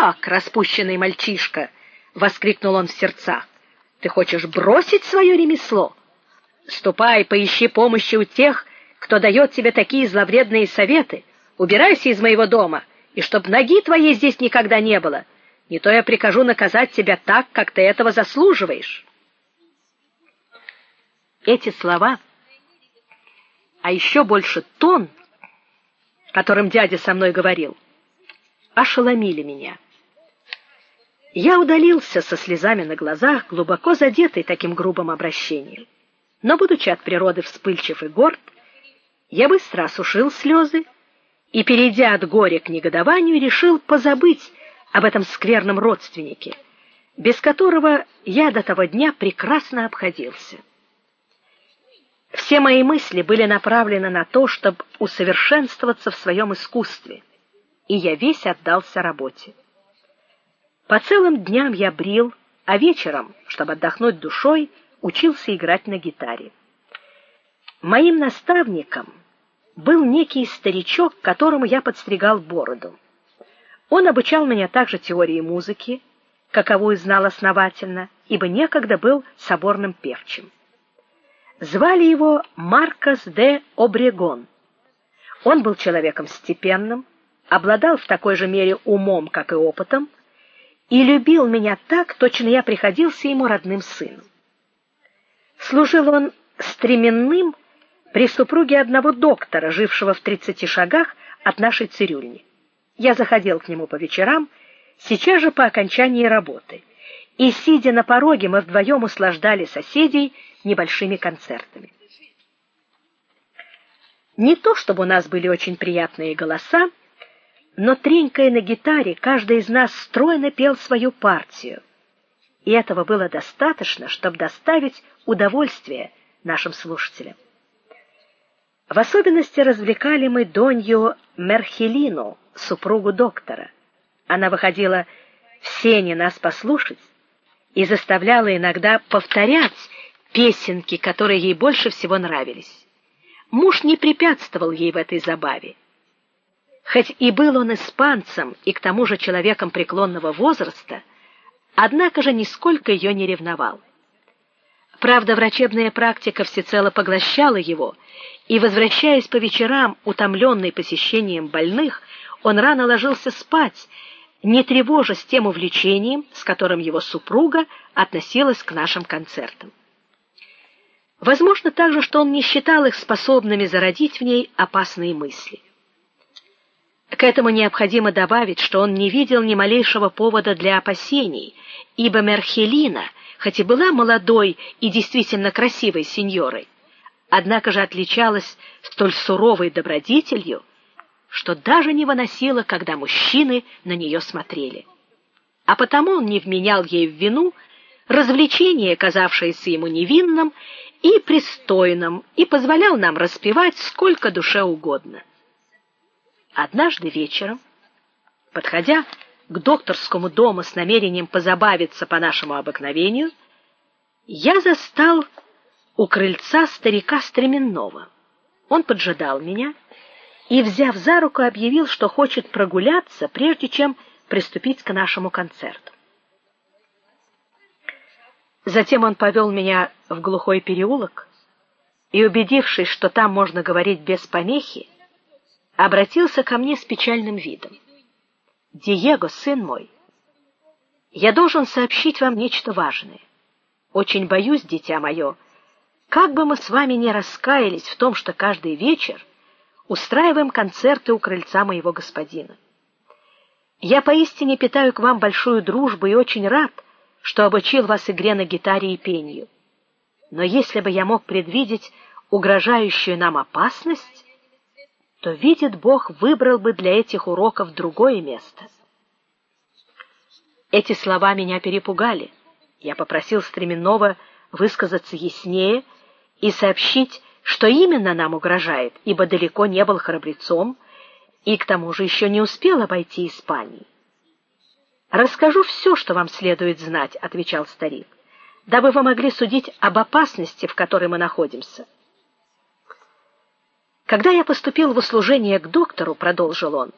как, распущенный мальчишка, воскликнул он в сердцах. Ты хочешь бросить свое ремесло? Ступай, поищи помощи у тех, кто дает тебе такие зловредные советы. Убирайся из моего дома, и чтоб ноги твоей здесь никогда не было. Не то я прикажу наказать тебя так, как ты этого заслуживаешь. Эти слова, а еще больше тон, которым дядя со мной говорил, ошеломили меня. Я удалился со слезами на глазах, глубоко задетый таким грубым обращением. Но будучи от природы вспыльчив и горд, я быстро осушил слезы и, перейдя от горя к негодованию, решил позабыть об этом скверном родственнике, без которого я до того дня прекрасно обходился. Все мои мысли были направлены на то, чтобы усовершенствоваться в своем искусстве, и я весь отдался работе. По целым дням я брил, а вечером, чтобы отдохнуть душой, учился играть на гитаре. Моим наставником был некий старичок, которому я подстригал бороду. Он обучал меня также теории музыки, каковую знал основательно, ибо некогда был соборным певчим. Звали его Маркос де Обрегон. Он был человеком степенным, обладал в такой же мере умом, как и опытом, и любил меня так, точно я приходился ему родным сыном. Служил он стременным при супруге одного доктора, жившего в тридцати шагах от нашей цирюльни. Я заходил к нему по вечерам, сейчас же по окончании работы, и сидя на пороге, мы вдвоем услаждали соседей небольшими концертами. Не то чтобы у нас были очень приятные голоса, но тренькая на гитаре, каждый из нас стройно пел свою партию. И этого было достаточно, чтобы доставить удовольствие нашим слушателям. В особенности развлекали мы Донью Мерхелину, супругу доктора. Она выходила в сени нас послушать и заставляла иногда повторять песенки, которые ей больше всего нравились. Муж не препятствовал ей в этой забаве. Хоть и был он испанцем и к тому же человеком преклонного возраста, однако же нисколько ее не ревновал. Правда, врачебная практика всецело поглощала его, и возвращаясь по вечерам, утомленный посещением больных, он рано ложился спать, не тревожась тем увлечением, с которым его супруга относилась к нашим концертам. Возможно также, что он не считал их способными зародить в ней опасные мысли. К этому необходимо добавить, что он не видел ни малейшего повода для опасений, ибо Мерхелина, хоть и была молодой и действительно красивой сеньорой, однако же отличалась столь суровой добродетелью, что даже не выносила, когда мужчины на нее смотрели. А потому он не вменял ей в вину развлечение, казавшееся ему невинным и пристойным, и позволял нам распевать сколько душе угодно. Однажды вечером, подходя к докторскому дому с намерением позабавиться по нашему обыкновению, я застал у крыльца старика Стременного. Он поджидал меня и, взяв за руку, объявил, что хочет прогуляться, прежде чем приступить к нашему концерту. Затем он повел меня в глухой переулок и, убедившись, что там можно говорить без помехи, обратился ко мне с печальным видом. Диего, сын мой, я должен сообщить вам нечто важное. Очень боюсь, дитя мое, как бы мы с вами не раскаялись в том, что каждый вечер устраиваем концерты у крыльца моего господина. Я поистине питаю к вам большую дружбу и очень рад, что обучил вас игре на гитаре и пению. Но если бы я мог предвидеть угрожающую нам опасность, то видит Бог, выбрал бы для этих уроков другое место. Эти слова меня перепугали. Я попросил Стременного высказаться яснее и сообщить, что именно нам угрожает, ибо далеко не был храбрецом и к тому же еще не успел обойти Испанию. Расскажу все, что вам следует знать, отвечал старик, дабы вы могли судить об опасности, в которой мы находимся. Когда я поступил в услужение к доктору, продолжил он,